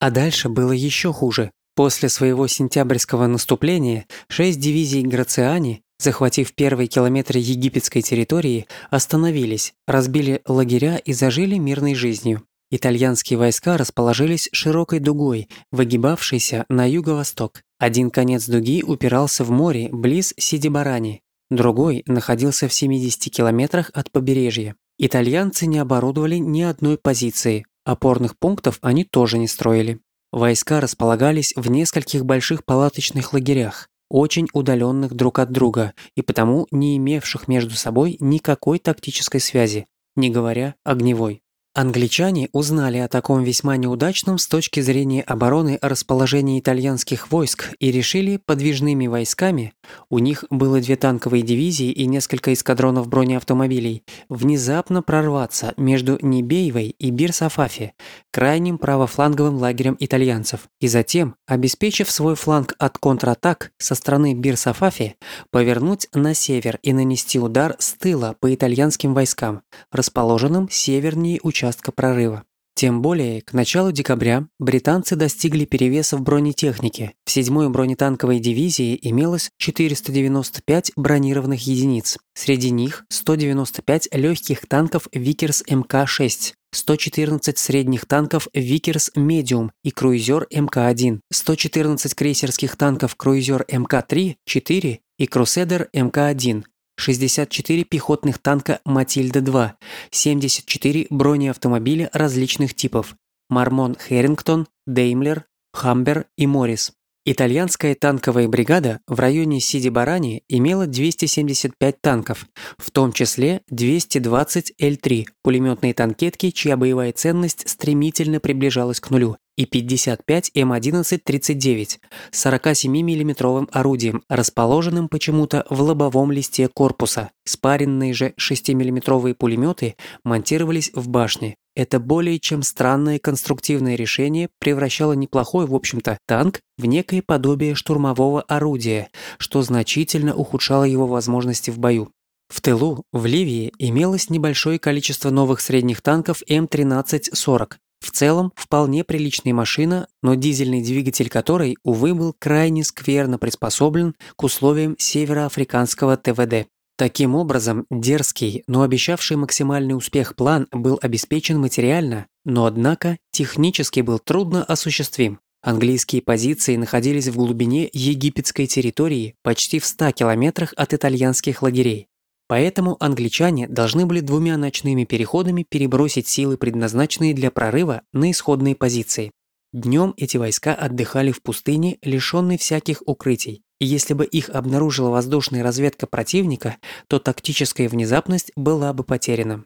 А дальше было еще хуже. После своего сентябрьского наступления шесть дивизий Грациани, захватив первые километры египетской территории, остановились, разбили лагеря и зажили мирной жизнью. Итальянские войска расположились широкой дугой, выгибавшейся на юго-восток. Один конец дуги упирался в море близ Сидибарани, другой находился в 70 километрах от побережья. Итальянцы не оборудовали ни одной позиции, опорных пунктов они тоже не строили. Войска располагались в нескольких больших палаточных лагерях, очень удаленных друг от друга и потому не имевших между собой никакой тактической связи, не говоря огневой. Англичане узнали о таком весьма неудачном с точки зрения обороны расположении итальянских войск и решили подвижными войсками, у них было две танковые дивизии и несколько эскадронов бронеавтомобилей, внезапно прорваться между Небеевой и Бирсафафи, крайним правофланговым лагерем итальянцев, и затем, обеспечив свой фланг от контратак со стороны Бир-Сафафи, повернуть на север и нанести удар с тыла по итальянским войскам, расположенным севернее участка участка прорыва. Тем более, к началу декабря британцы достигли перевеса в бронетехнике. В 7-й бронетанковой дивизии имелось 495 бронированных единиц. Среди них 195 легких танков Викерс МК-6, 114 средних танков Викерс Медиум и круизер МК-1, 114 крейсерских танков круизер МК-3, 4 и Крусейдер МК-1, 64 пехотных танка «Матильда-2», 74 бронеавтомобиля различных типов «Мармон Хэрингтон», «Деймлер», «Хамбер» и «Моррис». Итальянская танковая бригада в районе Сиди-Барани имела 275 танков, в том числе 220 Л-3 пулеметные танкетки, чья боевая ценность стремительно приближалась к нулю, и 55 М11-39 с 47 миллиметровым орудием, расположенным почему-то в лобовом листе корпуса. Спаренные же 6 миллиметровые пулеметы монтировались в башне. Это более чем странное конструктивное решение превращало неплохой, в общем-то, танк в некое подобие штурмового орудия, что значительно ухудшало его возможности в бою. В тылу, в Ливии, имелось небольшое количество новых средних танков М1340, в целом, вполне приличная машина, но дизельный двигатель которой, увы, был крайне скверно приспособлен к условиям североафриканского ТВД. Таким образом, дерзкий, но обещавший максимальный успех план был обеспечен материально, но однако технически был трудно осуществим. Английские позиции находились в глубине египетской территории почти в 100 километрах от итальянских лагерей. Поэтому англичане должны были двумя ночными переходами перебросить силы, предназначенные для прорыва, на исходные позиции. Днем эти войска отдыхали в пустыне, лишенной всяких укрытий, и если бы их обнаружила воздушная разведка противника, то тактическая внезапность была бы потеряна.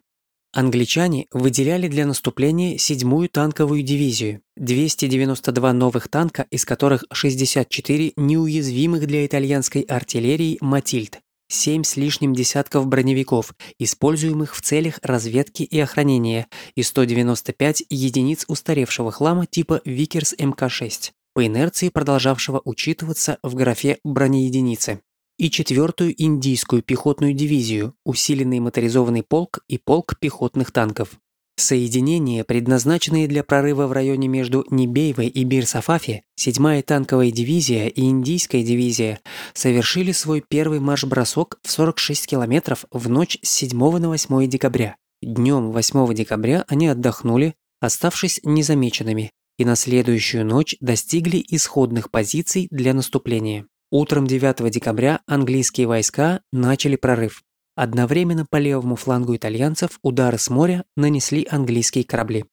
Англичане выделяли для наступления 7-ю танковую дивизию, 292 новых танка, из которых 64 неуязвимых для итальянской артиллерии «Матильд», семь с лишним десятков броневиков, используемых в целях разведки и охранения, и 195 единиц устаревшего хлама типа Викерс МК-6, по инерции продолжавшего учитываться в графе бронеединицы, и четвертую индийскую пехотную дивизию, усиленный моторизованный полк и полк пехотных танков. Соединения, предназначенные для прорыва в районе между Нибеевой и Бир-Сафафи, 7-я танковая дивизия и Индийская дивизия совершили свой первый марш-бросок в 46 километров в ночь с 7 на 8 декабря. Днем 8 декабря они отдохнули, оставшись незамеченными, и на следующую ночь достигли исходных позиций для наступления. Утром 9 декабря английские войска начали прорыв. Одновременно по левому флангу итальянцев удары с моря нанесли английские корабли.